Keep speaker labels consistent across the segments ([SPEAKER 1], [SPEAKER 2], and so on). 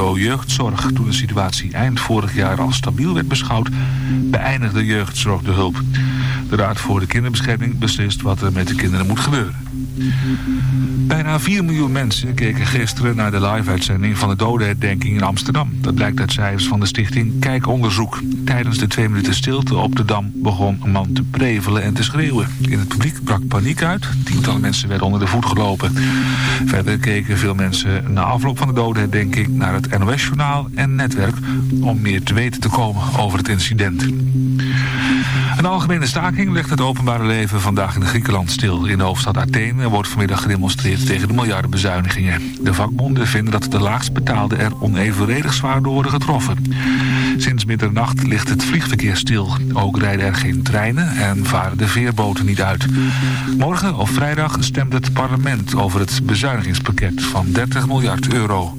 [SPEAKER 1] Jeugdzorg. Toen de situatie eind vorig jaar als stabiel werd beschouwd, beëindigde jeugdzorg de hulp. De Raad voor de Kinderbescherming beslist wat er met de kinderen moet gebeuren. Bijna 4 miljoen mensen keken gisteren naar de live-uitzending van de dodenherdenking in Amsterdam. Dat blijkt uit cijfers van de stichting Kijkonderzoek. Tijdens de twee minuten stilte op de Dam begon een man te prevelen en te schreeuwen. In het publiek brak paniek uit. Tientallen mensen werden onder de voet gelopen. Verder keken veel mensen na afloop van de dodenherdenking naar het NOS-journaal en netwerk... om meer te weten te komen over het incident. Een algemene staking legt het openbare leven vandaag in Griekenland stil. In de hoofdstad Athene wordt vanmiddag gedemonstreerd tegen de miljardenbezuinigingen. De vakbonden vinden dat de laagst betaalden er onevenredig zwaar door worden getroffen. Sinds middernacht ligt het vliegverkeer stil. Ook rijden er geen treinen en varen de veerboten niet uit. Morgen of vrijdag stemt het parlement over het bezuinigingspakket van 30 miljard euro.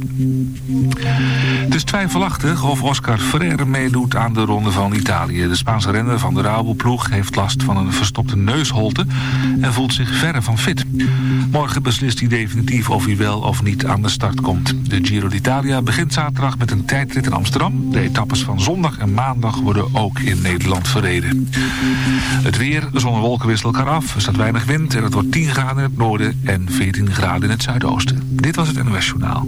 [SPEAKER 1] Het is twijfelachtig of Oscar Freire meedoet aan de Ronde van Italië. De Spaanse renner van de Rabobank heeft last van een verstopte neusholte en voelt zich verre van fit. Morgen beslist hij definitief of hij wel of niet aan de start komt. De Giro d'Italia begint zaterdag met een tijdrit in Amsterdam. De etappes van zondag en maandag worden ook in Nederland verreden. Het weer, de zon en wolken wisselen elkaar af. Er staat weinig wind en het wordt 10 graden in het noorden en 14 graden in het zuidoosten. Dit was het NOS Journaal.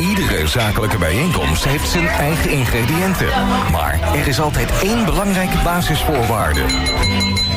[SPEAKER 2] Iedere zakelijke bijeenkomst heeft zijn eigen ingrediënten. Maar er is altijd één belangrijke basisvoorwaarde.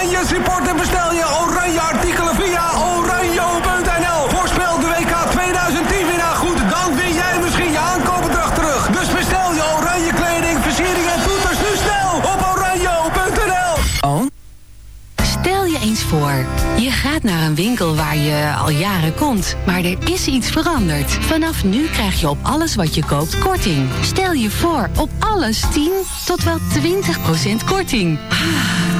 [SPEAKER 3] Oranje supporter bestel je Oranje artikelen via oranje.nl. Voorspel de WK 2010 winnaar goed, dan win jij misschien je aankoopbedrag terug. Dus bestel je Oranje kleding, versiering en toeters nu snel op oranje.nl.
[SPEAKER 4] Oh? Stel je eens voor, je gaat naar een winkel waar je al jaren komt, maar er is iets veranderd. Vanaf nu krijg je op alles wat je koopt korting. Stel je voor, op alles 10 tot wel 20% korting. Ah,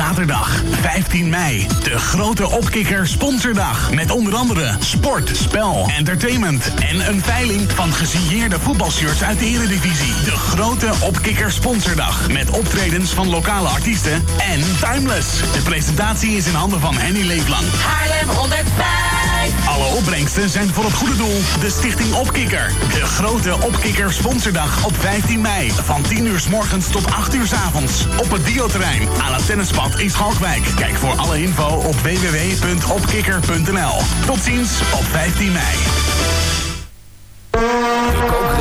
[SPEAKER 5] Zaterdag 15 mei. De grote opkikker sponsordag. Met onder andere sport, spel, entertainment. En een veiling van gesigneerde voetbalshirts uit de Eredivisie. De grote opkikker sponsordag. Met optredens van lokale artiesten en Timeless. De presentatie is in handen van Henny Leeflang.
[SPEAKER 6] Haarlem 105.
[SPEAKER 5] Alle opbrengsten zijn voor het goede doel. De Stichting Opkikker. De grote Opkikker sponsordag op 15 mei. Van 10 uur s morgens tot 8 uur s avonds. Op het Dioterrein aan het tennispad in Schalkwijk. Kijk voor alle info op www.opkikker.nl. Tot ziens op 15 mei.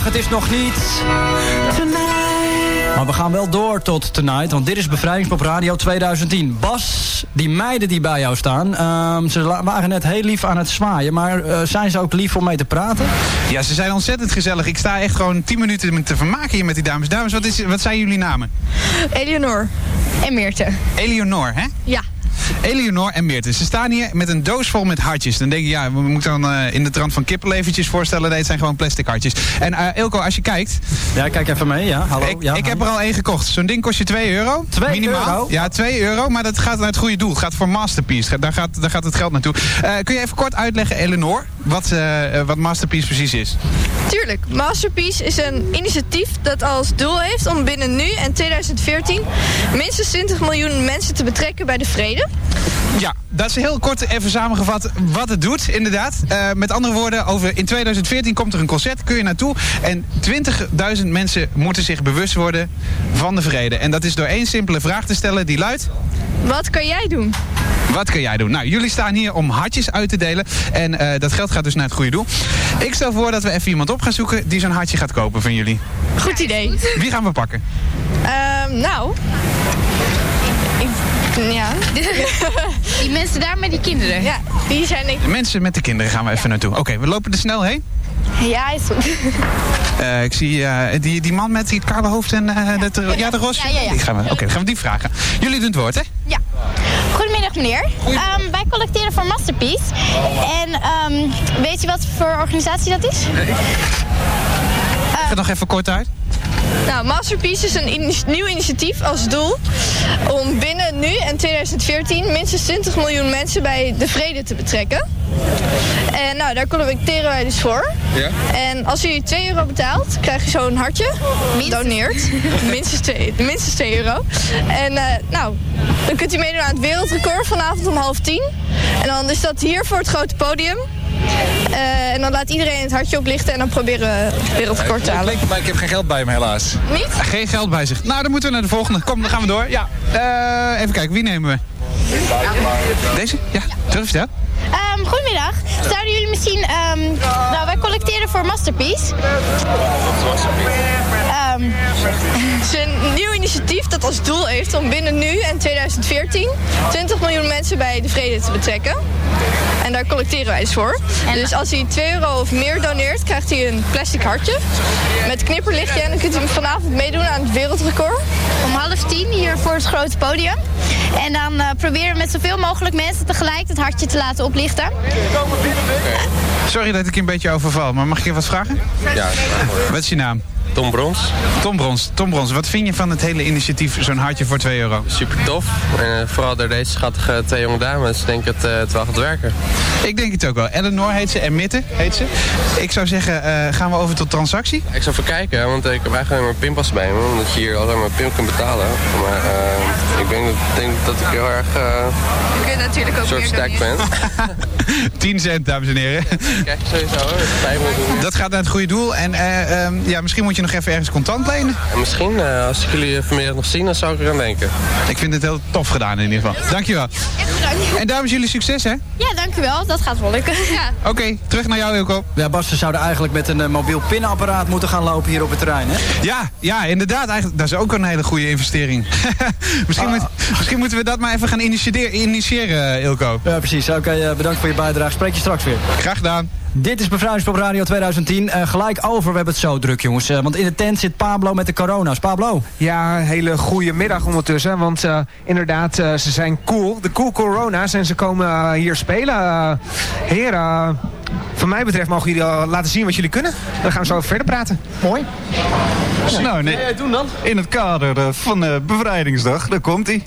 [SPEAKER 6] Het is nog niet... Maar we gaan wel door tot tonight, want dit is Bevrijdingspop Radio 2010. Bas, die meiden die bij jou staan, ehm, ze waren net heel lief aan het zwaaien. Maar eh, zijn ze ook lief om mee te praten?
[SPEAKER 7] Ja, ze zijn ontzettend gezellig. Ik sta echt gewoon 10 minuten te vermaken hier met die dames. Dames, wat, is, wat zijn jullie namen?
[SPEAKER 8] Eleonor en Meerte.
[SPEAKER 7] Eleonor, hè?
[SPEAKER 8] Ja.
[SPEAKER 7] Eleonor en Meerte. Ze staan hier met een doos vol met hartjes. Dan denk je, ja, we moeten dan uh, in de trant van kippenleventjes voorstellen. Nee, het zijn gewoon plastic hartjes. En uh, Ilko, als je kijkt...
[SPEAKER 6] Ja, kijk even mee, ja. Hallo.
[SPEAKER 7] Ik,
[SPEAKER 6] ja,
[SPEAKER 7] ik heb er al één gekocht. Zo'n ding kost je 2 euro.
[SPEAKER 6] 2
[SPEAKER 7] minimaal.
[SPEAKER 6] euro?
[SPEAKER 7] Ja, 2 euro. Maar dat gaat naar het goede doel. Het gaat voor Masterpiece. Daar gaat, daar gaat het geld naartoe. Uh, kun je even kort uitleggen, Eleonor, wat, wat Masterpiece precies is?
[SPEAKER 8] Tuurlijk. Masterpiece is een initiatief dat als doel heeft om binnen nu en 2014 minstens 20 miljoen mensen te betrekken bij de vrede.
[SPEAKER 7] Ja, dat is heel kort even samengevat wat het doet, inderdaad. Uh, met andere woorden, over in 2014 komt er een concert, kun je naartoe. En 20.000 mensen moeten zich bewust worden van de vrede. En dat is door één simpele vraag te stellen die luidt...
[SPEAKER 8] Wat kan jij doen?
[SPEAKER 7] Wat kan jij doen? Nou, jullie staan hier om hartjes uit te delen. En uh, dat geld gaat dus naar het goede doel. Ik stel voor dat we even iemand op gaan zoeken die zo'n hartje gaat kopen van jullie.
[SPEAKER 8] Goed idee.
[SPEAKER 7] Wie gaan we pakken?
[SPEAKER 8] Uh, nou... Ja.
[SPEAKER 9] Die mensen daar met die kinderen?
[SPEAKER 8] Ja, die zijn ik.
[SPEAKER 7] De mensen met de kinderen gaan we even naartoe. Oké, okay, we lopen er snel heen.
[SPEAKER 8] Ja, is goed.
[SPEAKER 7] Uh, ik zie uh, die, die man met die kale hoofd en uh, ja. De, ja, de ros.
[SPEAKER 9] Ja, ja, ja.
[SPEAKER 7] Die gaan we, Oké, okay, dan gaan we die vragen. Jullie doen het woord, hè?
[SPEAKER 9] Ja. Goedemiddag, meneer. Um, wij collecteren voor Masterpiece. En um, weet je wat voor organisatie dat is?
[SPEAKER 7] Leg het nog even kort uit.
[SPEAKER 8] Nou, Masterpiece is een in nieuw initiatief als doel om binnen nu en 2014 minstens 20 miljoen mensen bij de vrede te betrekken. En nou, daar collecteren wij dus voor.
[SPEAKER 7] Ja.
[SPEAKER 8] En als u 2 euro betaalt, krijg je zo'n hartje.
[SPEAKER 9] Minstens.
[SPEAKER 8] Doneert. minstens, 2, minstens 2 euro. En uh, nou, dan kunt u meedoen aan het wereldrecord vanavond om half tien. En dan is dat hier voor het grote podium. Uh, en dan laat iedereen het hartje oplichten en dan proberen we het wereldrecord te halen.
[SPEAKER 10] Maar ik heb geen geld bij me helaas.
[SPEAKER 8] Niet?
[SPEAKER 7] Geen geld bij zich. Nou, dan moeten we naar de volgende. Kom, dan gaan we door. Ja. Uh, even kijken, wie nemen we? Deze? Ja, terug vertel.
[SPEAKER 9] Um, goedemiddag. Zouden jullie misschien... Um, nou, wij collecteren voor Masterpiece.
[SPEAKER 8] Um, het is een nieuw initiatief dat als doel heeft om binnen nu en 2014 20 miljoen mensen bij de vrede te betrekken. En daar collecteren wij dus voor. En dus als hij 2 euro of meer doneert, krijgt hij een plastic hartje met knipperlichtje. En dan kunt u vanavond meedoen aan het wereldrecord.
[SPEAKER 9] Om half tien hier voor het grote podium. En dan uh, proberen we met zoveel mogelijk mensen tegelijk het hartje te laten oplichten.
[SPEAKER 7] Sorry dat ik je een beetje overval, maar mag ik je wat vragen?
[SPEAKER 10] Ja.
[SPEAKER 7] Wat is je naam?
[SPEAKER 10] Tom Brons.
[SPEAKER 7] Tom Brons. Tom Brons, wat vind je van het hele initiatief Zo'n Hartje voor 2 euro?
[SPEAKER 10] Super tof. En uh, vooral door deze schattige twee jonge dames denk ik dat uh, het wel gaat werken.
[SPEAKER 7] Ik denk het ook wel. Eleanor heet ze en Mitte heet ze. Ik zou zeggen, uh, gaan we over tot transactie?
[SPEAKER 10] Ik zou even kijken, want ik heb eigenlijk mijn pinpas bij me. Omdat je hier alleen maar pin kunt betalen. Maar ik denk, denk, dat ik heel erg...
[SPEAKER 8] je kunt natuurlijk ook
[SPEAKER 10] soort stack ben.
[SPEAKER 7] 10 cent, dames en heren.
[SPEAKER 10] Kijk, sowieso hoor.
[SPEAKER 7] Dat gaat naar het goede doel. En um, ja, misschien moet je nog even ergens contant lenen.
[SPEAKER 10] En misschien, uh, als ik jullie vanmiddag nog zien, dan zou ik eraan denken.
[SPEAKER 7] Ik vind het heel tof gedaan in ieder geval. Dankjewel. En dames, jullie succes hè?
[SPEAKER 9] Ja, dankjewel. Dat gaat wel lukken. Ja.
[SPEAKER 7] Oké, okay, terug naar jou Ilko.
[SPEAKER 6] Ja, Bas, ze zouden eigenlijk met een uh, mobiel pinapparaat moeten gaan lopen hier op het terrein, hè?
[SPEAKER 7] Ja, ja, inderdaad. Eigenlijk, dat is ook een hele goede investering. misschien, ah. moet, misschien moeten we dat maar even gaan initiëren, initiëren Ilko.
[SPEAKER 6] Ja, precies. Oké, okay, uh, bedankt voor je bijdrage. Spreek je straks weer.
[SPEAKER 7] Graag gedaan.
[SPEAKER 6] Dit is Bevrijdingspop Radio 2010. Uh, gelijk over, we hebben het zo druk jongens. Uh, want in de tent zit Pablo met de corona's. Pablo?
[SPEAKER 11] Ja, hele goede middag ondertussen. Want uh, inderdaad, ze zijn cool. De cool corona's. En ze komen hier spelen. heren, van mij betreft mogen jullie laten zien wat jullie kunnen. Dan gaan we zo verder praten. Mooi.
[SPEAKER 12] Ja. Nou, nee,
[SPEAKER 11] ja, doen dan?
[SPEAKER 12] in het kader van de Bevrijdingsdag, daar komt hij.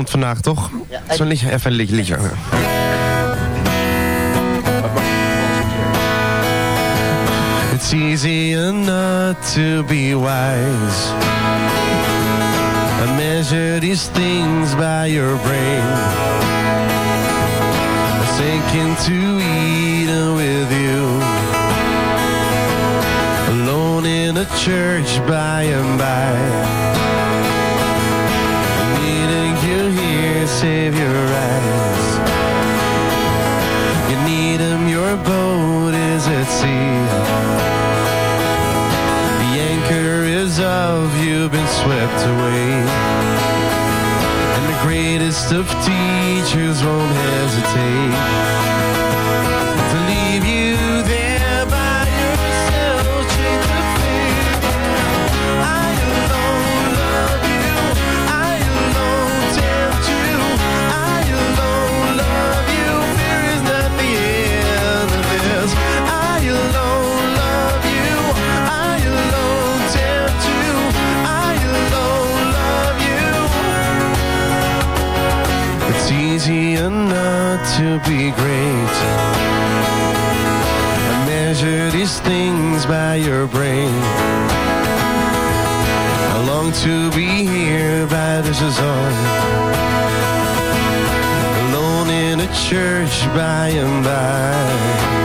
[SPEAKER 13] Komt vandaag, toch?
[SPEAKER 14] Ja.
[SPEAKER 13] Zo'n liedje, even een liedje. liedje. It's easy not to be wise. I measure these things by your brain. I sink into Eden with you. Alone in a church by and by. Your eyes. You need him, your boat is at sea. The anchor is of you, been swept away. And the greatest of teachers won't hesitate enough to be great. I measure these things by your brain. I long to be here but this is all. Alone in a church by and by.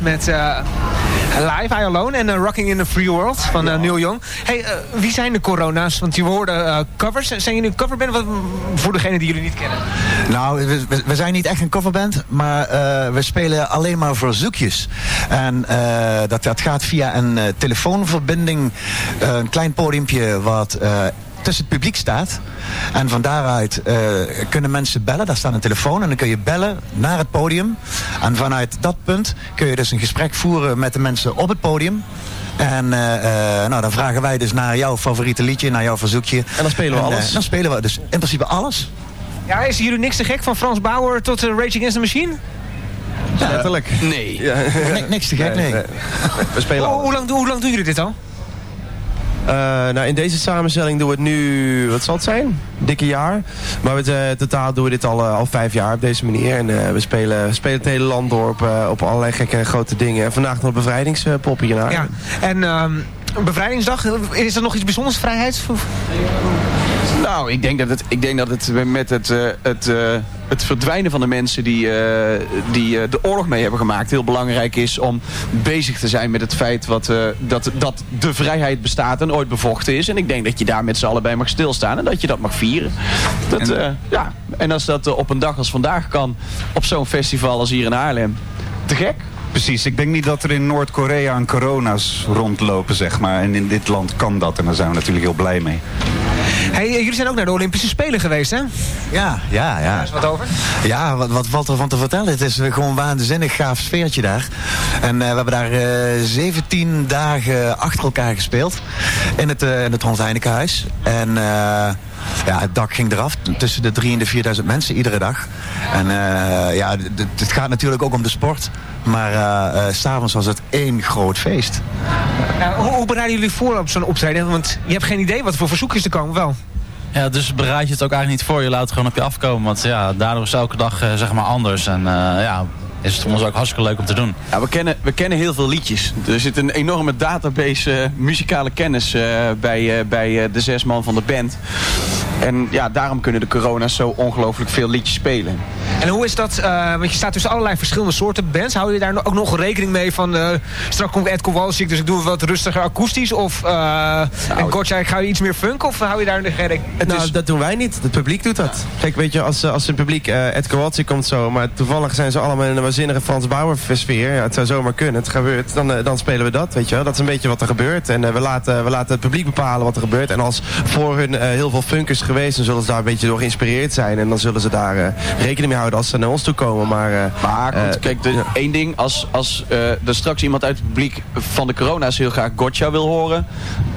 [SPEAKER 11] Met eh, Live, I Alone en eh, Rocking in the Free World van eh, Neil Young. Hey, wie zijn de Corona's? Want je hoorde eh, covers. Zijn jullie een coverband voor degenen die jullie niet kennen?
[SPEAKER 14] Nou, we, zijn niet echt een coverband, maar we spelen alleen maar verzoekjes. En dat, dat gaat via een telefoonverbinding, een klein podiumpje wat tussen het publiek staat. En van daaruit eh, kunnen mensen bellen, daar staat een telefoon en dan kun je bellen naar het podium. En vanuit dat punt kun je dus een gesprek voeren met de mensen op het podium. En eh, eh, nou, dan vragen wij dus naar jouw favoriete liedje, naar jouw verzoekje. En
[SPEAKER 13] dan spelen we
[SPEAKER 14] eh,
[SPEAKER 13] alles.
[SPEAKER 14] dan spelen we dus in principe alles.
[SPEAKER 11] Ja, is jullie niks te gek van Frans Bauer tot Rage Against the Machine?
[SPEAKER 13] Letterlijk.
[SPEAKER 15] Nee.
[SPEAKER 14] Ni- niks te gek, nee.
[SPEAKER 13] We spelen
[SPEAKER 11] Hoe, hoe, lang, hoe lang doen jullie dit al?
[SPEAKER 13] Eh, nou, in deze samenstelling doen we het nu, wat zal het zijn? Dikke jaar. Maar we, eh, totaal doen we dit al, eh, al vijf jaar op deze manier. En we spelen, spelen het hele land door op, allerlei gekke en grote dingen. En vandaag nog bevrijdingspop naar.
[SPEAKER 11] Ja. En ehm, bevrijdingsdag, is er nog iets bijzonders? Vrijheids?
[SPEAKER 15] Nou, ik denk dat het, ik denk dat het met het, eh, het, eh, het verdwijnen van de mensen die, eh, die de oorlog mee hebben gemaakt... heel belangrijk is om bezig te zijn met het feit wat, dat, dat de vrijheid bestaat en ooit bevochten is. En ik denk dat je daar met z'n allen bij mag stilstaan en dat je dat mag vieren. Dat, en, ja. en als dat op een dag als vandaag kan, op zo'n festival als hier in Haarlem, te gek.
[SPEAKER 12] Precies, ik denk niet dat er in Noord-Korea een corona's rondlopen, zeg maar. En in dit land kan dat en daar zijn we natuurlijk heel blij mee.
[SPEAKER 11] Hey, jullie zijn ook naar de Olympische Spelen geweest, hè?
[SPEAKER 14] Ja, ja, ja.
[SPEAKER 11] Is wat over?
[SPEAKER 14] Ja, wat, wat valt er van te vertellen? Het is gewoon een waanzinnig gaaf sfeertje daar. En eh, we hebben daar eh 17 dagen achter elkaar gespeeld. In het, eh in het Hans Heinekenhuis. En eh, ja, het dak ging eraf. Tussen de 3 en de 4000 mensen iedere dag. En eh, ja, het gaat natuurlijk ook om de sport. Maar eh, eh, s s'avonds was het één groot feest.
[SPEAKER 11] Hoe, hoe bereiden jullie voor op zo'n optreden? Want je hebt geen idee wat voor verzoekjes er komen, wel?
[SPEAKER 16] Ja, dus bereid je het ook eigenlijk niet voor. Je laat het gewoon op je afkomen. Want ja, daardoor is elke dag eh, zeg maar anders. En eh, ja, is het voor ons ook hartstikke leuk om te doen.
[SPEAKER 15] Ja, we kennen, we kennen heel veel liedjes. Er zit een enorme database eh, muzikale kennis eh, bij, eh, bij de zes man van de band. En ja, daarom kunnen de corona's zo ongelooflijk veel liedjes spelen.
[SPEAKER 11] En hoe is dat, eh, want je staat tussen allerlei verschillende soorten bands. Hou je daar no- ook nog rekening mee van, eh, straks komt Ed Kowalczyk, dus ik doe het wat rustiger akoestisch? Of, uh, en Kortjijk, ga je iets meer funk? Of hou je daar geen rekening
[SPEAKER 13] nou, dat doen wij niet. Het publiek doet dat. Kijk, weet je, als, als het publiek, uh, Ed Kowalczyk komt zo, maar toevallig zijn ze allemaal in een waanzinnige Frans Bauer sfeer. Ja, het zou zomaar kunnen, het gebeurt. Dan, dan spelen we dat, weet je wel. Dat is een beetje wat er gebeurt. En we, laten, we laten het publiek bepalen wat er gebeurt. En als voor hun eh, heel veel funk is geweest, dan zullen ze daar een beetje door geïnspireerd zijn. En dan zullen ze daar eh, rekening mee houden als ze naar ons toe komen. Maar, eh,
[SPEAKER 15] Maar goed,
[SPEAKER 13] eh,
[SPEAKER 15] kijk, de, één ding. Als, als eh, er straks iemand uit het publiek van de corona's heel graag Gotcha wil horen...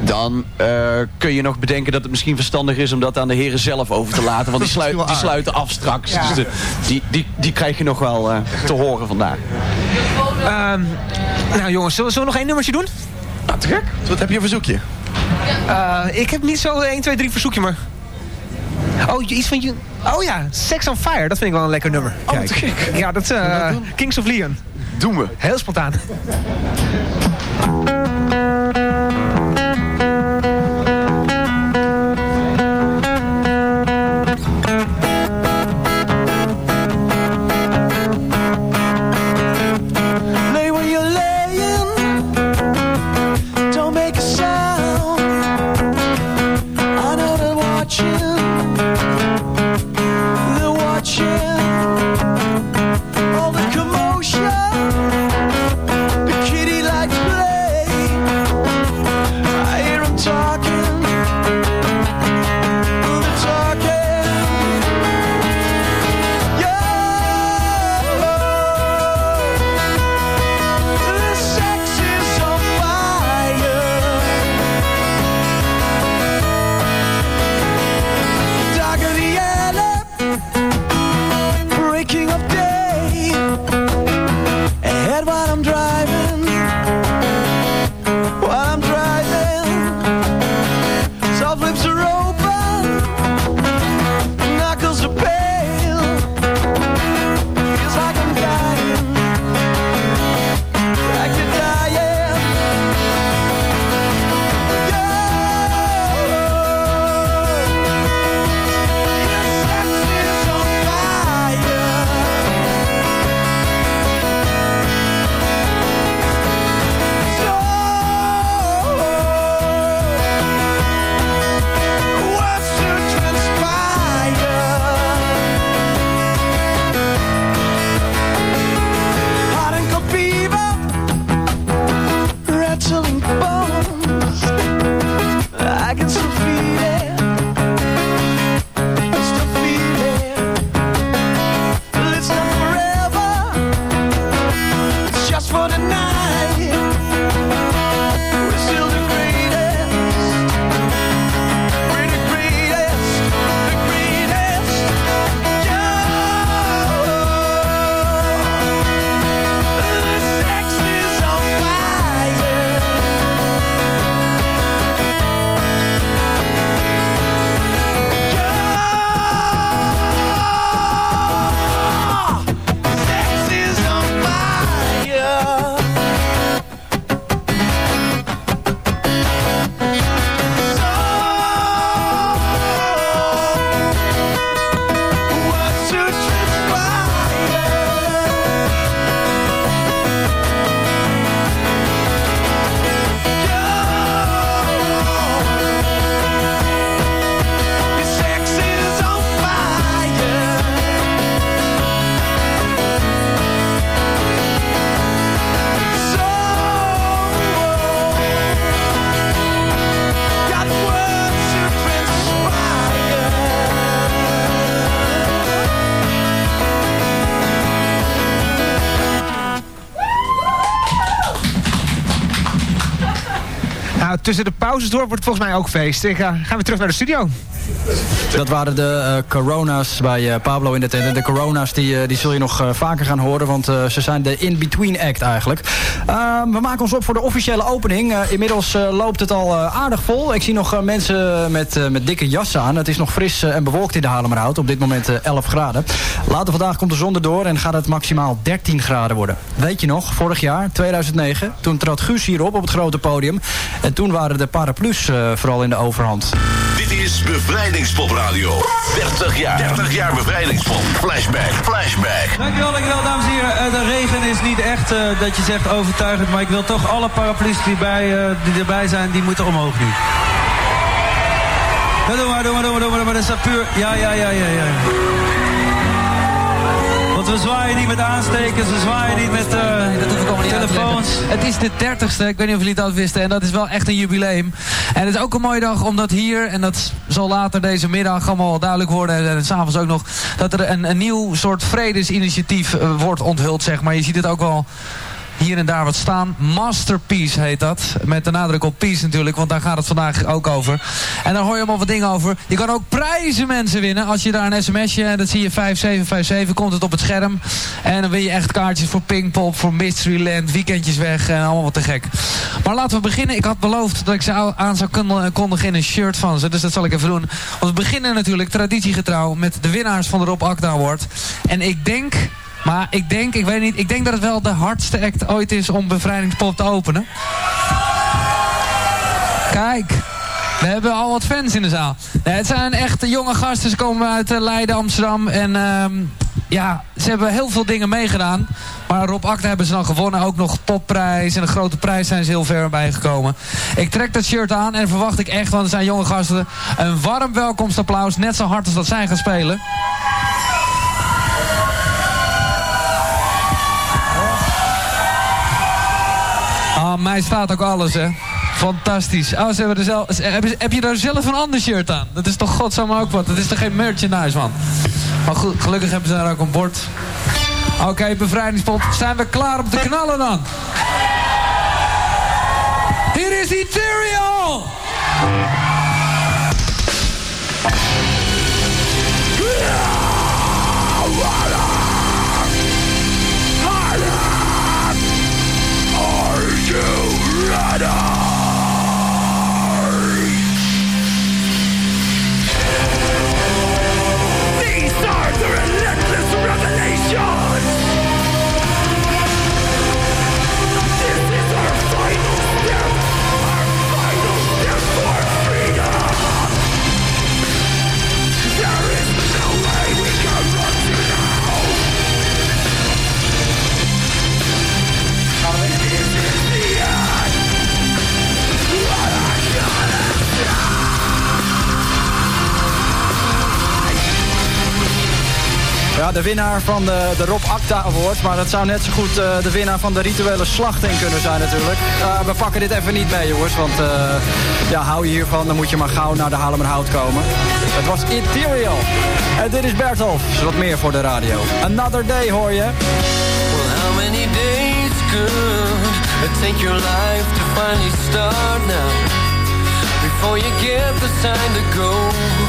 [SPEAKER 15] dan eh, kun je nog bedenken dat het misschien verstandig is... om dat aan de heren zelf over te laten. Want die, sluit, die sluiten af straks.
[SPEAKER 11] Ja.
[SPEAKER 15] Dus de, die, die, die krijg je nog wel eh, te horen vandaag.
[SPEAKER 11] Ehm, nou jongens, zullen, we nog één nummertje doen?
[SPEAKER 15] Nou, te gek.
[SPEAKER 13] Wat heb je een verzoekje?
[SPEAKER 11] Eh, ik heb niet zo 1, 2, 3 verzoekje, maar... Oh, iets van je... Oh ja, Sex on Fire. Dat vind ik wel een lekker nummer.
[SPEAKER 15] Oh, te gek.
[SPEAKER 11] Ja, dat is eh, Kings of Leon.
[SPEAKER 15] Doen we.
[SPEAKER 11] Heel spontaan. Tussen de pauzes door wordt volgens mij ook feest. Ga gaan we terug naar de studio.
[SPEAKER 6] Dat waren de eh, corona's bij eh, Pablo in de tent. En de corona's die, eh, die zul je nog vaker gaan horen, want ze zijn de in-between act eigenlijk. Ehm, we maken ons op voor de officiële opening. Inmiddels loopt het al aardig vol. Ik zie nog mensen met, met dikke jassen aan. Het is nog fris en bewolkt in de Haarlemmerhout. Op dit moment eh, 11 graden. Later vandaag komt de zon erdoor en gaat het maximaal 13 graden worden. Weet je nog, vorig jaar, 2009, toen trad Guus hierop op het grote podium. En toen waren de paraplu's eh, vooral in de overhand.
[SPEAKER 17] Is Bevrijdingspop-radio. 30 jaar. 30 jaar Bevrijdingspop. Flashback. Flashback.
[SPEAKER 18] Dankjewel, dankjewel dames en heren. Eh, de regen is niet echt eh, dat je zegt overtuigend, maar ik wil toch alle paraplu's die, bij, eh, die erbij zijn, die moeten omhoog nu. Ja, doe maar, doe maar, doe maar, doe maar. Dat is. Ja, ja, ja, ja, ja. We zwaaien niet met aanstekers, we zwaaien niet met eh, telefoons.
[SPEAKER 19] Het is de 30ste, ik weet niet of jullie dat wisten. En dat is wel echt een jubileum. En het is ook een mooie dag omdat hier, en dat zal later deze middag allemaal duidelijk worden. En, s'avonds ook nog, dat er een, een nieuw soort vredesinitiatief eh, wordt onthuld, zeg maar. Je ziet het ook wel hier en daar wat staan. Masterpiece heet dat. Met de nadruk op peace natuurlijk, want daar gaat het vandaag ook over. En daar hoor je allemaal wat dingen over. Je kan ook prijzen mensen winnen. Als je daar een sms'je, dat zie je 5757, komt het op het scherm. En dan win je echt kaartjes voor Pinkpop, voor Mysteryland, weekendjes weg en allemaal wat te gek. Maar laten we beginnen. Ik had beloofd dat ik ze aan zou kon- kondigen in een shirt van ze. Dus dat zal ik even doen. Want we beginnen natuurlijk traditiegetrouw met de winnaars van de Rob Akda Award. En ik denk... Maar ik denk, ik weet niet, ik denk dat het wel de hardste act ooit is om Bevrijdingspop te openen. Kijk, we hebben al wat fans in de zaal. Nee, het zijn echt jonge gasten, ze komen uit eh, Leiden, Amsterdam en ehm, ja, ze hebben heel veel dingen meegedaan. Maar Rob Akda hebben ze dan gewonnen, ook nog popprijs en een grote prijs zijn ze heel ver bij gekomen. Ik trek dat shirt aan en verwacht ik echt, want het zijn jonge gasten, een warm welkomstapplaus, net zo hard als dat zij gaan spelen. Ah, mij staat ook alles, hè. Fantastisch. Oh, ze hebben er zelf, ze- heb, je, daar zelf een ander shirt aan? Dat is toch godsamme ook wat. Dat is toch geen merchandise, man? Maar goed, gelukkig hebben ze daar ook een bord. Oké, bevrijdingspop. Zijn we klaar om te knallen dan? Hier is Ethereal!
[SPEAKER 6] De winnaar van de, de Rob Acta Awards. Maar dat zou net zo goed eh, de winnaar van de rituele slachting kunnen zijn natuurlijk. Eh, we pakken dit even niet mee jongens. Want eh, ja, hou je hiervan, dan moet je maar gauw naar de Haarlemmerhout komen. Het was Ethereal. En dit is Bertolf. Dus wat meer voor de radio. Another Day hoor je.
[SPEAKER 20] Well, how many days could it take your life to finally start now? Before you get the sign to go.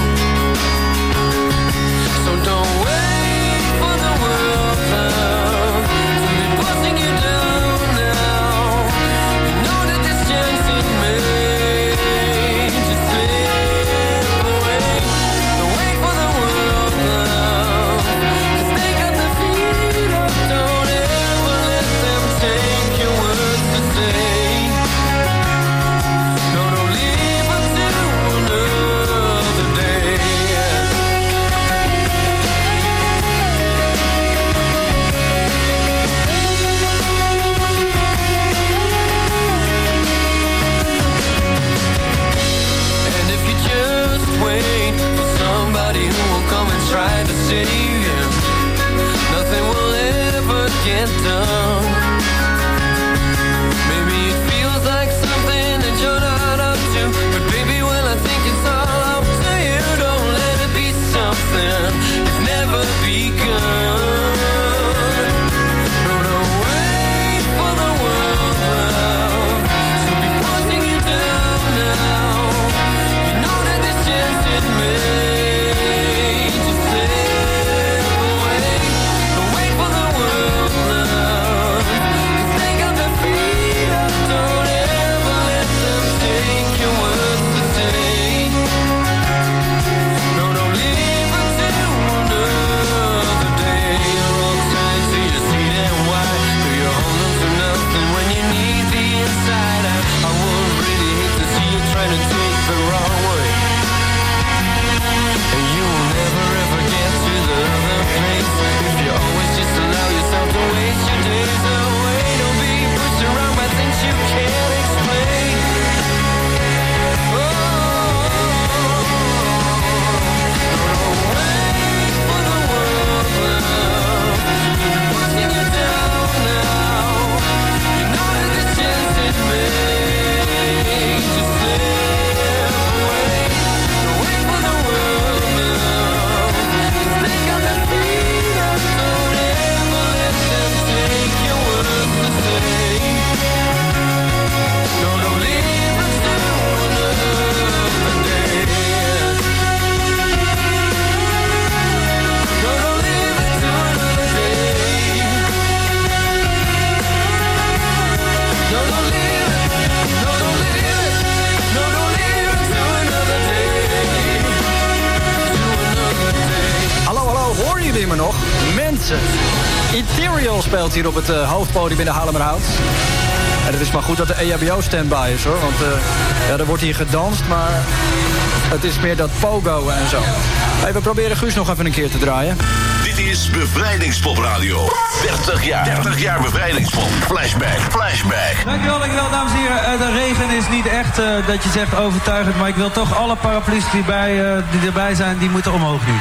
[SPEAKER 20] Nothing will ever get done.
[SPEAKER 6] Dansen. Ethereal speelt hier op het eh, hoofdpodium in de Haarlemmerhout. En het is maar goed dat de EHBO standby is hoor. Want eh, ja, er wordt hier gedanst, maar het is meer dat pogo en zo. Hey, we proberen Guus nog even een keer te draaien.
[SPEAKER 17] Dit is Bevrijdingspop Radio. 30 jaar. 30 jaar Bevrijdingspop. Flashback. Flashback.
[SPEAKER 18] Dankjewel, dankjewel dames en heren. Eh, de regen is niet echt eh, dat je zegt overtuigend, maar ik wil toch alle paraplu's die, bij, eh, die erbij zijn, die moeten omhoog nu.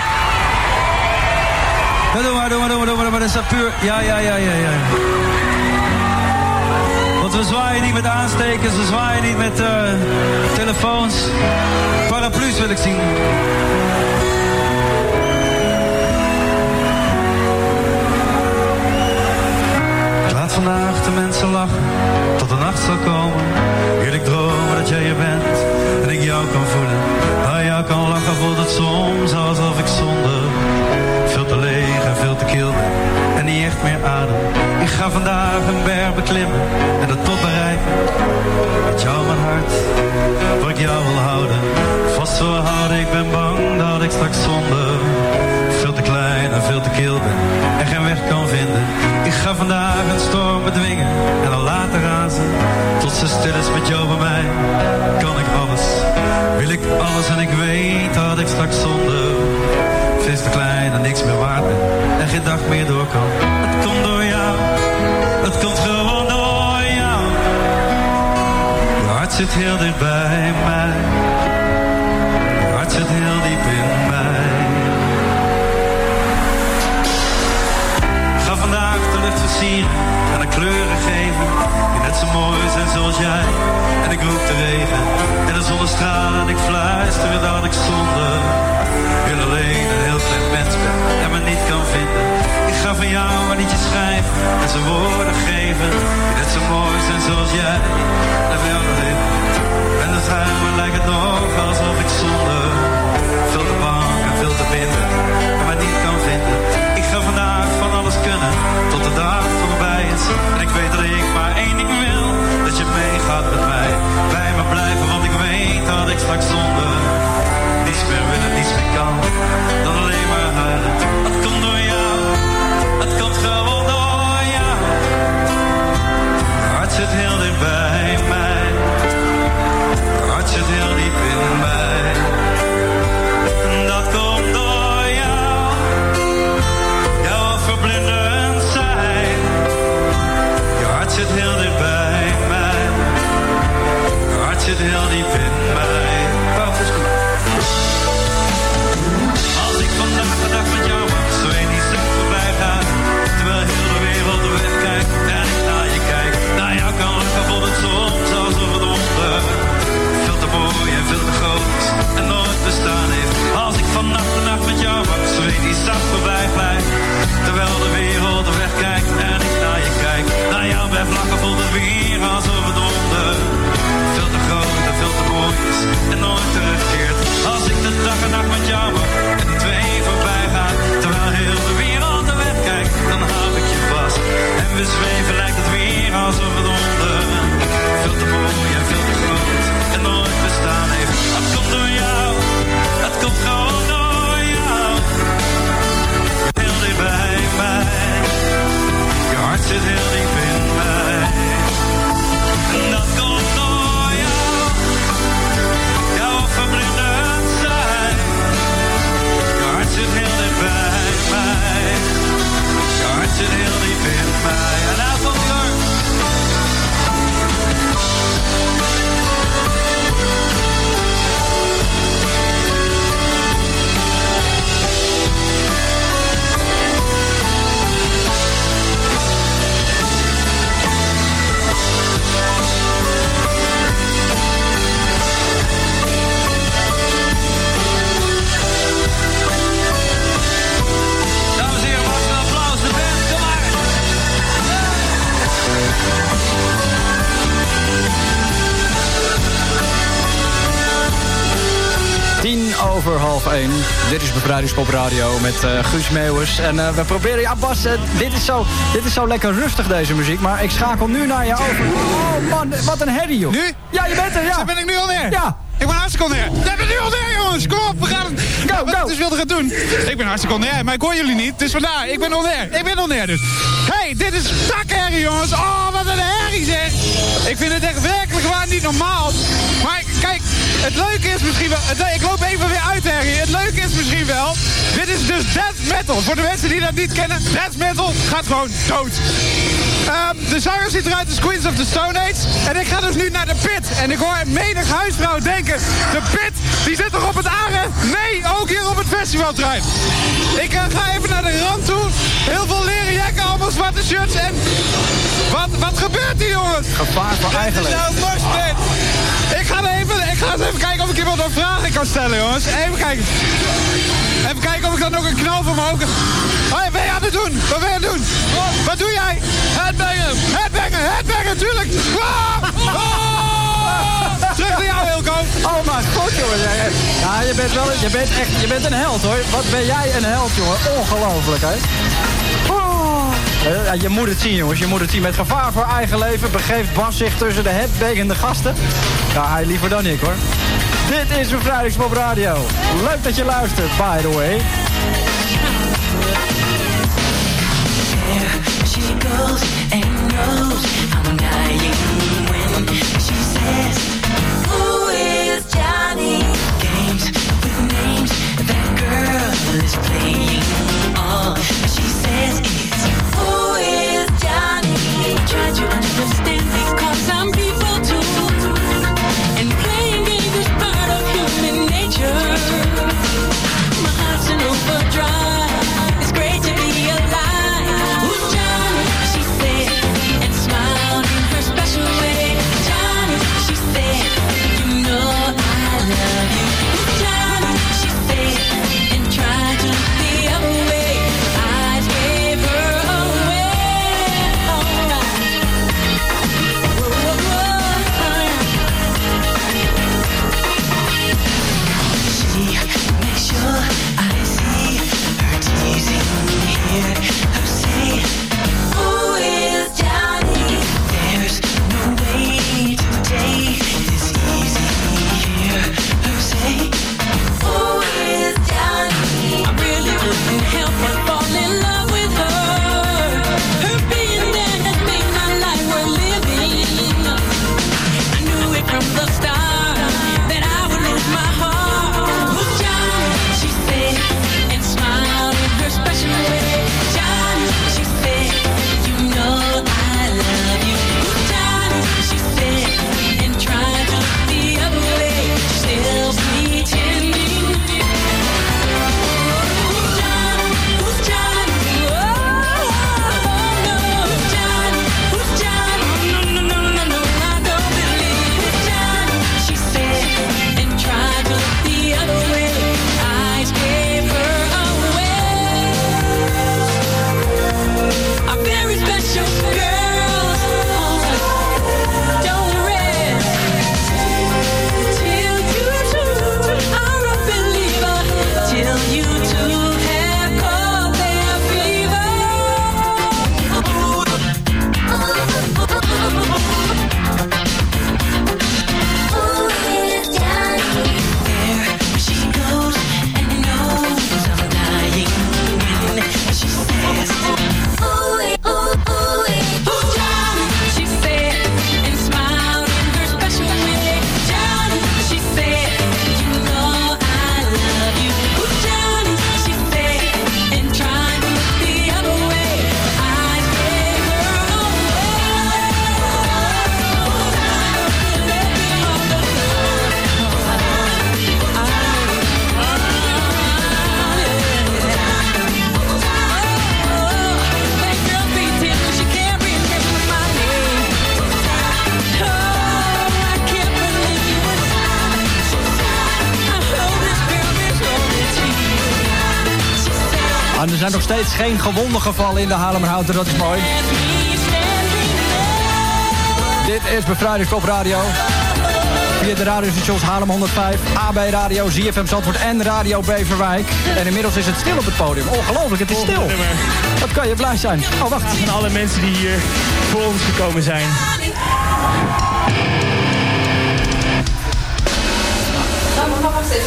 [SPEAKER 18] Ja, doe maar, doe maar, doe maar, doe maar, maar. Dat is dat puur... Ja, ja, ja, ja, ja. Want we zwaaien niet met aanstekers, we zwaaien niet met eh, telefoons. Paraplu's wil ik zien. Ik laat vandaag de mensen lachen, tot de nacht zal komen. Heerlijk dromen dat jij er bent en ik jou kan voelen. Naar jou kan lachen voelt het soms alsof ik zonder te leeg en veel te kil. En niet echt meer adem. Ik ga vandaag een berg beklimmen en de top bereiken. Met jou mijn hart, waar ik jou wil houden. Vast wil houden, ik ben bang dat ik straks zonder veel te klein en veel te kil ben en geen weg kan vinden. Ik ga vandaag een storm bedwingen en dan later razen. Tot ze stil is met jou bij mij, kan ik alles. Wil ik alles en ik weet dat ik straks zonder veel te klein en niks meer waard. En geen dag meer door kan. Het komt door jou, het komt gewoon door jou. Je hart zit heel dicht bij mij. Je hart zit heel diep in mij. Ga vandaag de lucht versieren en de kleuren geven. Die net zo mooi zijn zoals jij. En ik roep de regen en de zonnestralen. En ik fluister dat ik zonder en ze woorden geven. Net zo mooi zijn zoals jij. En wel alleen. En de ruimen lijkt het nog alsof ik zonder veel te bang en veel te binden. En me niet kan vinden. Ik ga vandaag van alles kunnen tot de dag voorbij is. En ik weet dat ik maar één ding wil: dat je meegaat met mij. Bij me blijven, want ik weet dat ik straks zonder niets meer wil en niets meer kan. Dan alleen Zit heel dicht bij mij. Je hart zit heel diep in mij. Dat komt door jou. Jouw verblindend zijn. Je hart zit heel dicht bij mij. Je hart zit heel diep in mij. Veel te mooi is en nooit terugkeert. Als ik de dag en nacht met jou mag en die twee voorbij gaan. Terwijl heel de wereld de weg kijkt, dan hou ik je vast. En we zweven lijkt het weer
[SPEAKER 6] Is Bevrijdingspop Radio met eh, Guus Meeuwers. En eh, we proberen... Ja, Bas, eh, dit, is zo, dit is zo lekker rustig, deze muziek. Maar ik schakel nu naar je over. Oh man, wat een herrie, joh.
[SPEAKER 7] Nu?
[SPEAKER 6] Ja, je bent er, ja.
[SPEAKER 7] Zo ben ik nu alweer?
[SPEAKER 6] Ja.
[SPEAKER 7] Ik ben hartstikke air. Jij bent nu on air, jongens. Kom op, we gaan het. Go, go. Dus wilde gaan doen. Ik ben hartstikke air, maar ik hoor jullie niet. Dus vandaar, ik ben on air. Ik ben on air dus. hey, dit is takherrie, jongens. Oh, wat een herrie, zeg. Ik vind het echt werkelijk waar niet normaal. Maar het leuke is misschien wel... Ik loop even weer uit, herrie. Het leuke is misschien wel... Dit is dus death metal. Voor de mensen die dat niet kennen, death metal gaat gewoon dood. Ehm, de zanger ziet eruit als Queens of the Stone Age. En ik ga dus nu naar de pit. En ik hoor menig huisvrouw denken... De pit, die zit toch op het Aren? Nee, ook hier op het festivalterrein. Ik eh, ga even naar de rand toe. Heel veel leren jakken, allemaal zwarte shirts. En wat, wat gebeurt hier, jongens?
[SPEAKER 6] Gevaar voor eigen
[SPEAKER 7] Dit is nou moshpit. Ik ga, even, ik ga eens even kijken of ik iemand een vragen kan stellen, jongens. Even kijken. Even kijken of ik dan ook een knal voor mijn ogen... Hoi, wat ben je aan het doen? Wat ben je aan het doen? Wat doe jij? Headbangen. Headbangen, headbangen, tuurlijk. Ah! Ah! Terug naar jou, Wilco.
[SPEAKER 6] Oh mijn god, jongen. Ja, Ja, je bent wel je bent echt, je bent een held hoor. Wat ben jij een held, jongen. Ongelooflijk, hè. Ja, je moet het zien, jongens. Je moet het zien. Met gevaar voor eigen leven begeeft Bas zich tussen de headbangende gasten. Ja, hij liever dan ik, hoor. Dit is Bevrijdingspop Radio. Leuk dat je luistert, by the way.
[SPEAKER 20] Girl is
[SPEAKER 6] zijn nog steeds geen gewonden gevallen in de Haarlemmerhouten, dat is mooi. Dit is Bevrijdingspop Radio. Via de radiostations Haarlem 105, AB Radio, ZFM Zandvoort en Radio Beverwijk. En inmiddels is het stil op het podium. Ongelooflijk, het is stil. Wat kan je blij zijn? Oh, wacht.
[SPEAKER 21] En alle mensen die hier voor ons gekomen zijn.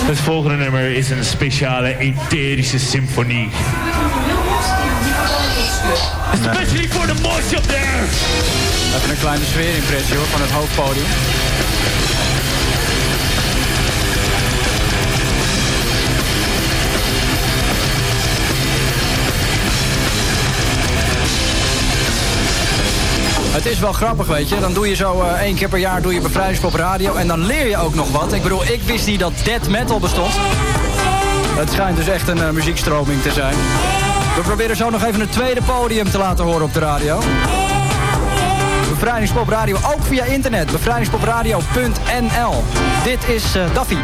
[SPEAKER 21] Het volgende nummer is een speciale etherische symfonie. Especially for the mosh up there!
[SPEAKER 6] Even een kleine sfeerimpressie hoor, van het hoofdpodium. Het is wel grappig, weet je. Dan doe je zo eh, één keer per jaar doe je bevrijdingspop radio. En dan leer je ook nog wat. Ik bedoel, ik wist niet dat death metal bestond. Het schijnt dus echt een eh, muziekstroming te zijn. We proberen zo nog even een tweede podium te laten horen op de radio. Bevrijdingspop Radio, ook via internet. Bevrijdingspopradio.nl Dit is eh Daffy.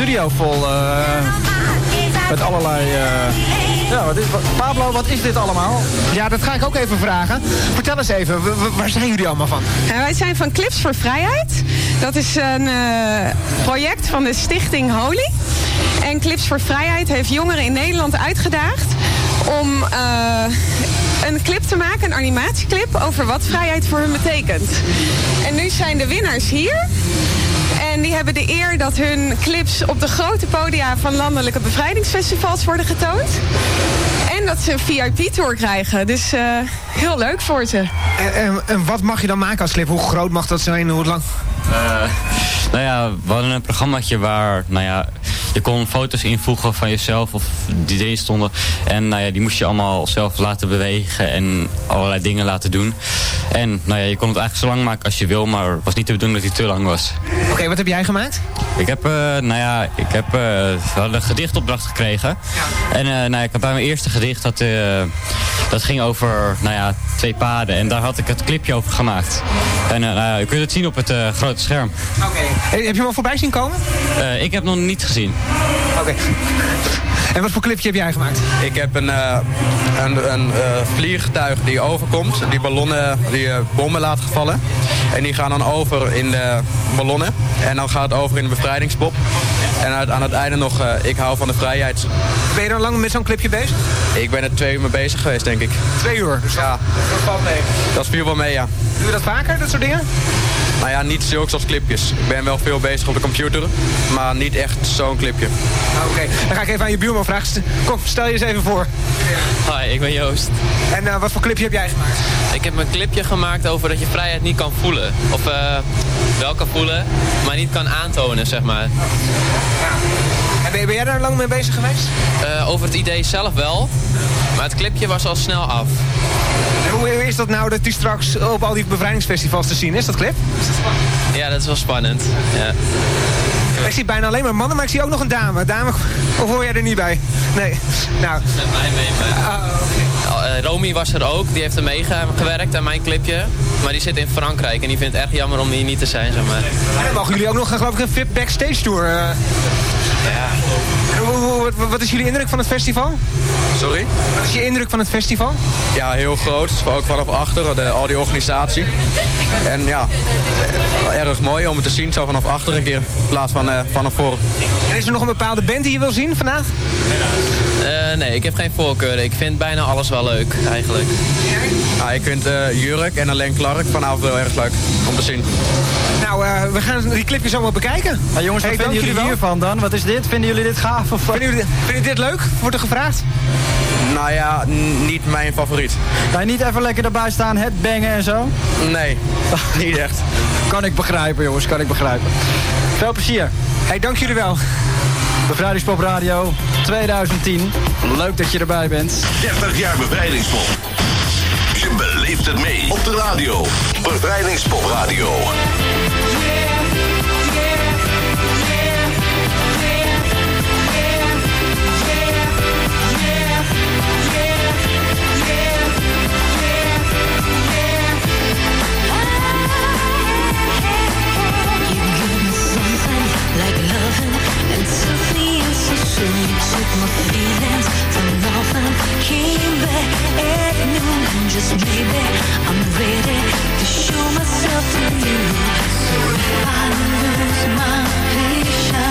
[SPEAKER 6] Studio vol eh, met allerlei... eh, ja, wat is, wat- Pablo, wat is dit allemaal?
[SPEAKER 11] Ja, dat ga ik ook even vragen. Vertel eens even, waar zijn jullie allemaal van?
[SPEAKER 22] En wij zijn van Clips voor Vrijheid. Dat is een eh, project van de stichting Holy. En Clips voor Vrijheid heeft jongeren in Nederland uitgedaagd om eh, een clip te maken, een animatieclip, over wat vrijheid voor hun betekent. En nu zijn de winnaars hier. En die hebben de eer dat hun clips op de grote podia van landelijke bevrijdingsfestivals worden getoond. En dat ze een VIP-tour krijgen. Dus eh, heel leuk voor ze.
[SPEAKER 11] En, en, en wat mag je dan maken als clip? Hoe groot mag dat zijn? Hoe lang?
[SPEAKER 23] Eh, nou ja, we hadden een programmaatje waar, nou ja, je kon foto's invoegen van jezelf of die erin stonden. En nou ja, die moest je allemaal zelf laten bewegen en allerlei dingen laten doen. En nou ja, je kon het eigenlijk zo lang maken als je wil, maar het was niet de bedoeling dat hij te lang was.
[SPEAKER 11] Oké, wat heb jij gemaakt?
[SPEAKER 23] Ik heb, eh, nou ja, ik heb hadden een gedichtopdracht gekregen. En eh, nou ja, ik heb bij mijn eerste gedicht dat, Dat ging over, nou ja, twee paden. En daar had ik het clipje over gemaakt. En nou ja, u kunt het zien op het grote scherm.
[SPEAKER 11] Oké. Heb je hem al voorbij zien komen?
[SPEAKER 23] Ik heb nog niet gezien.
[SPEAKER 11] Oké. En wat voor clipje heb jij gemaakt?
[SPEAKER 24] Ik heb een, eh, een, een eh, vliegtuig die overkomt. Die ballonnen, die eh, bommen laat vallen. En die gaan dan over in de ballonnen. En dan gaat het over in de bevrijdingspop. En uit- aan het einde nog, ik hou van de vrijheid.
[SPEAKER 11] Ben je er al lang met zo'n clipje bezig?
[SPEAKER 24] Ik ben er twee uur mee bezig geweest, denk ik.
[SPEAKER 11] Twee uur? Dus
[SPEAKER 24] ja.
[SPEAKER 11] Dat valt mee.
[SPEAKER 24] Dat viel wel mee, ja.
[SPEAKER 11] Doe je dat vaker, dat soort dingen?
[SPEAKER 24] Nou ja, niet zulks als clipjes. Ik ben wel veel bezig op de computer. Maar niet echt zo'n clipje.
[SPEAKER 11] Oké, dan ga ik even aan je buurman vragen. Kom, stel je eens even voor.
[SPEAKER 25] Hi, ik ben Joost.
[SPEAKER 11] En eh, wat voor clipje heb jij gemaakt?
[SPEAKER 25] Ik heb een clipje gemaakt over dat je vrijheid niet kan voelen. Of eh, wel kan voelen, maar niet kan aantonen, zeg maar.
[SPEAKER 11] En ben, ben jij daar lang mee bezig geweest?
[SPEAKER 25] Eh, over het idee zelf wel, maar het clipje was al snel af.
[SPEAKER 11] Hoe is dat nou dat die straks op al die bevrijdingsfestivals te zien is, dat clip?
[SPEAKER 25] Ja, dat is wel spannend. Ja.
[SPEAKER 11] Ik zie bijna alleen maar mannen, maar ik zie ook nog een dame. Dame, of hoor jij er niet bij? Nee. Nou,
[SPEAKER 25] Met mij mee. Maar... Eh, Romy was er ook, die heeft er meegewerkt aan mijn clipje. Maar die zit in Frankrijk en die vindt het echt jammer om hier niet te zijn, zeg maar.
[SPEAKER 11] en dan mogen jullie ook nog, geloof ik, een VIP backstage tour. eh. Hoe- wat, wat is jullie indruk van het festival?
[SPEAKER 24] Sorry?
[SPEAKER 11] Wat is je indruk van het festival?
[SPEAKER 24] Ja, heel groot. Ook vanaf achter, de, al die organisatie. En ja, eh, erg mooi om het te zien zo vanaf achter een keer in plaats van eh, vanaf voor.
[SPEAKER 11] En is er nog een bepaalde band die je wil zien vandaag?
[SPEAKER 25] Eh, nee, ik heb geen voorkeuren. Ik vind bijna alles wel leuk, eigenlijk.
[SPEAKER 24] Ja, ik vind eh, Jurk en Alleen Clark vanavond wel erg leuk om te zien.
[SPEAKER 11] Nou, eh, we gaan die clipjes allemaal bekijken.
[SPEAKER 6] Ja, jongens, wat
[SPEAKER 11] Hey,
[SPEAKER 6] vinden jullie hiervan dan? Wat is dit? Vinden jullie dit gaaf? Of...
[SPEAKER 11] Vinden jullie, vinden dit leuk? Wordt er gevraagd?
[SPEAKER 24] Nou ja, niet mijn favoriet.
[SPEAKER 6] Kan je niet even lekker erbij staan, headbangen en zo?
[SPEAKER 24] Nee, niet echt.
[SPEAKER 6] Kan ik begrijpen, jongens, kan ik begrijpen. Veel plezier.
[SPEAKER 11] Hey, dank jullie wel.
[SPEAKER 6] Bevrijdingspop Radio 2010. Leuk dat je erbij bent.
[SPEAKER 17] 30 jaar bevrijdingspop. Je beleeft het mee op de radio. Bevrijdingspop Radio.
[SPEAKER 9] My feelings came back at noon just maybe I'm ready to show myself to you. So if I lose my patience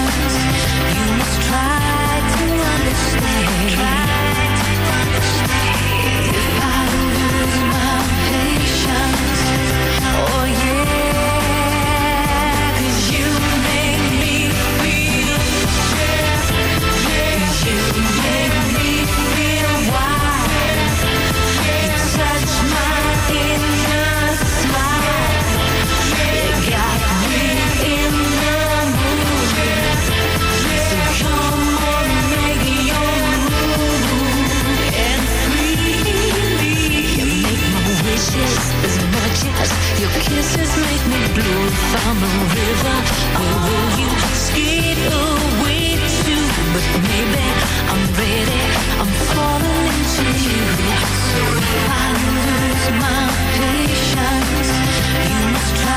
[SPEAKER 9] stars. Your kisses make me blue. If I'm a river, where will you skate away to? But maybe I'm ready. I'm falling into you. So if I lose my patience, you must try.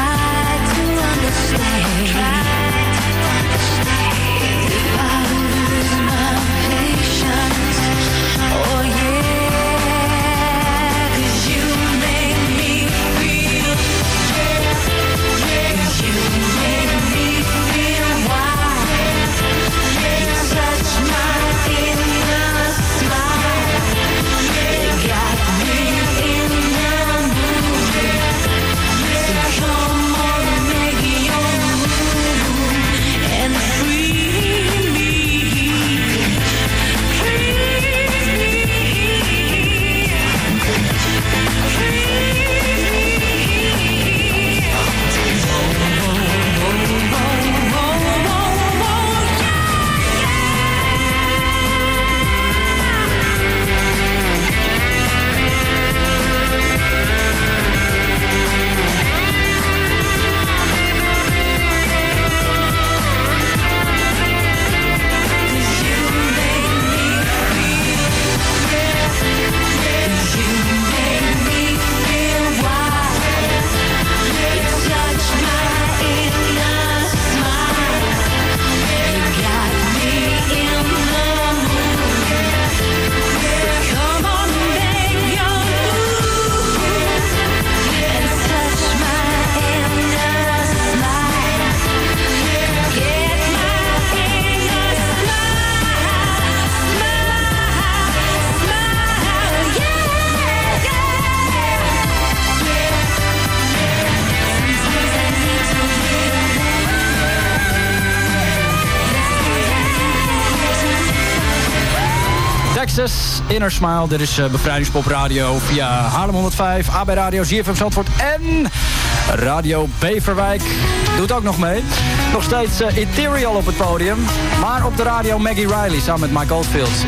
[SPEAKER 9] Texas, Inner Smile. Dit is eh, Bevrijdingspop Radio via Haarlem 105, AB Radio, ZFM Zandvoort en Radio Beverwijk. Doet ook nog mee. Nog steeds eh, Ethereal op het podium. Maar op de radio Maggie Riley samen met Mike Oldfield.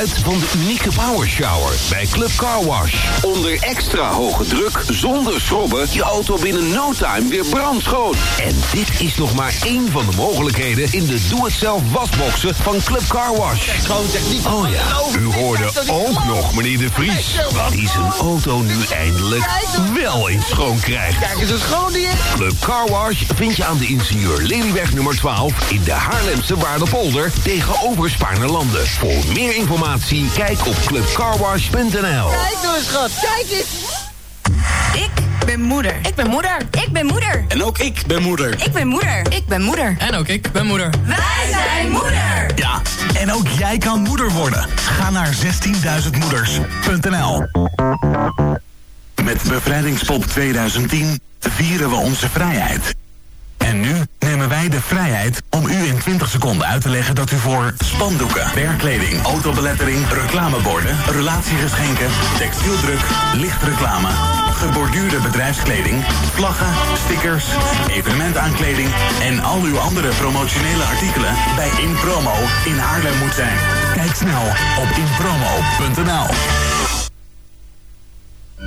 [SPEAKER 2] Geluid van de unieke power shower bij Club Car Wash. Onder extra hoge druk, zonder schrobben, je auto binnen no time weer brandschoon. En dit is nog maar één van de mogelijkheden in de doe-het-zelf wasboxen van Club Car Wash. Oh ja, u hoorde ook nog meneer De Vries. Die zijn auto nu eindelijk wel eens schoon krijgt.
[SPEAKER 26] Kijk eens hoe schoon die is.
[SPEAKER 2] Club Car Wash vind je aan de ingenieur Lelyweg nummer 12 in de Haarlemse Waardepolder tegenover Spaarnerlanden. Voor meer informatie kijk op clubcarwash.nl.
[SPEAKER 26] Kijk nou eens schat, kijk eens.
[SPEAKER 27] Ik ben moeder. Ik ben moeder. Ik ben moeder.
[SPEAKER 5] En ook ik ben moeder.
[SPEAKER 27] Ik ben moeder. Ik ben moeder.
[SPEAKER 5] En ook ik ben moeder.
[SPEAKER 27] Wij zijn moeder.
[SPEAKER 5] Ja, en ook jij kan moeder worden. Ga naar 16.000moeders.nl Met Bevrijdingspop 2010 vieren we onze vrijheid. En nu nemen wij de vrijheid om u in 20 seconden uit te leggen dat u voor spandoeken, werkkleding, autobelettering, reclameborden, relatiegeschenken, textieldruk, lichtreclame, geborduurde bedrijfskleding, vlaggen, stickers, evenementaankleding en al uw andere promotionele artikelen bij InPromo in Haarlem moet zijn. Kijk snel op inpromo.nl.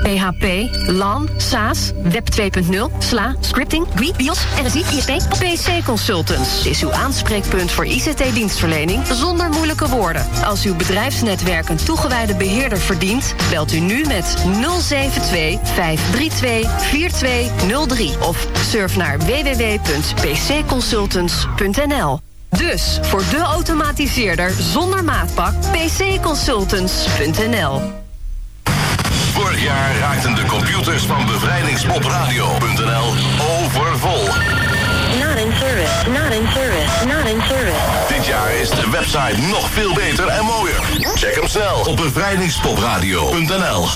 [SPEAKER 28] PHP, LAN, SaaS, Web 2.0, SLA, scripting, GUI, BIOS, RSI, ISP PC Consultants is uw aanspreekpunt voor ICT-dienstverlening zonder moeilijke woorden. Als uw bedrijfsnetwerk een toegewijde beheerder verdient, belt u nu met 072 532 4203 of surf naar www.pcconsultants.nl. Dus voor de automatiseerder zonder maatpak pcconsultants.nl.
[SPEAKER 17] Vorig jaar raakten de computers van bevrijdingspopradio.nl overvol.
[SPEAKER 9] Not in service, not in service, not in service.
[SPEAKER 17] Dit jaar is de website nog veel beter en mooier. Check hem snel op bevrijdingspopradio.nl.